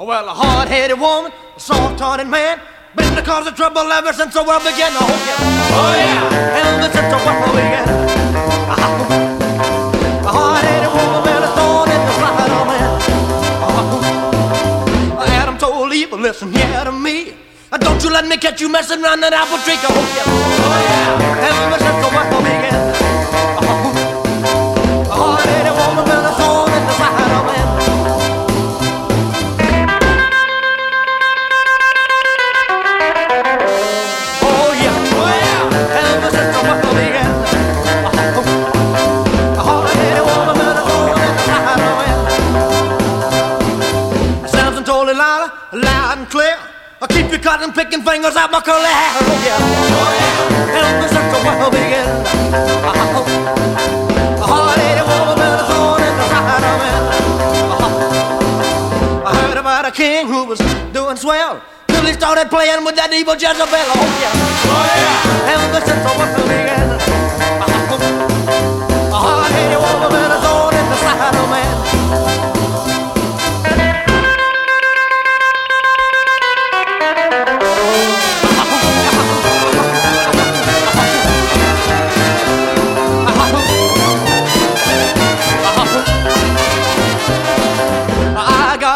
Well, a hard-headed woman, a soft-hearted man, been the cause of trouble ever since the world began. Oh yeah, oh yeah, ever since the world began. Uh-huh. A hard-headed woman, been a thorn in the side of man. Uh-huh. Uh, Adam told listen here to me. Uh, don't you let me catch you messing around that apple tree. Oh yeah, oh yeah, ever Delilah, loud and clear. I keep your cotton picking fingers out my curly hair. Oh yeah, oh yeah, since the world began. A hard-headed woman, been a thorn in the side of man. I heard about a king who was doing swell till he started playing with that evil Jezebel. Oh yeah, oh yeah, since the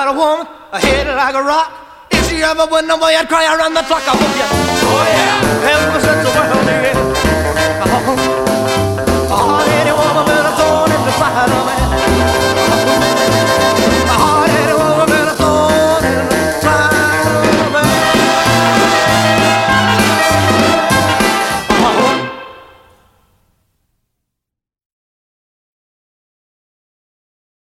got a woman, a head like a rock. If she ever went away, I'd cry around the clock. Oh yeah, oh yeah, ever since the.